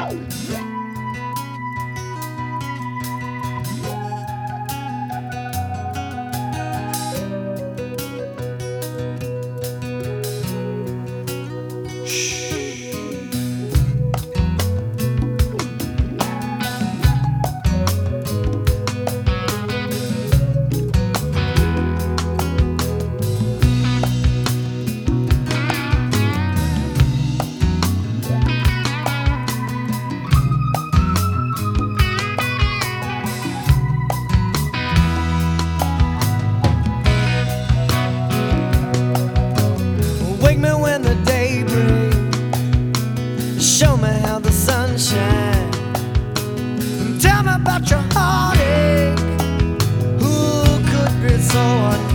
Oh, yeah. The sun shines. Tell me about your heartache. Who could be so?